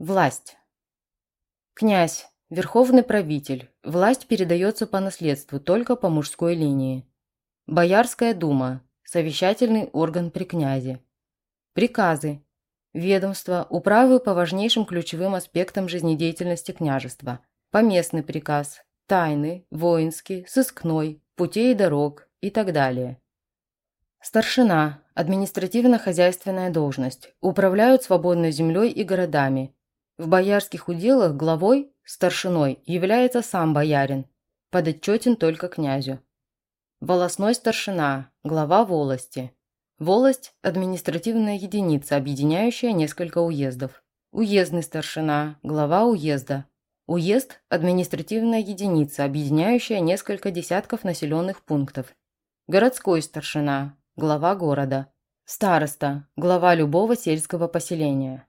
Власть. Князь. Верховный правитель. Власть передается по наследству только по мужской линии. Боярская дума. Совещательный орган при князе. Приказы. Ведомства, управы по важнейшим ключевым аспектам жизнедеятельности княжества. Поместный приказ. Тайный, воинский, сыскной, путей и дорог и так далее. Старшина. Административно-хозяйственная должность. Управляют свободной землей и городами. В боярских уделах главой, старшиной, является сам боярин. Подотчетен только князю. Волосной старшина. Глава волости. Волость – административная единица, объединяющая несколько уездов. Уездный старшина – глава уезда. Уезд – административная единица, объединяющая несколько десятков населенных пунктов. Городской старшина – глава города. Староста – глава любого сельского поселения.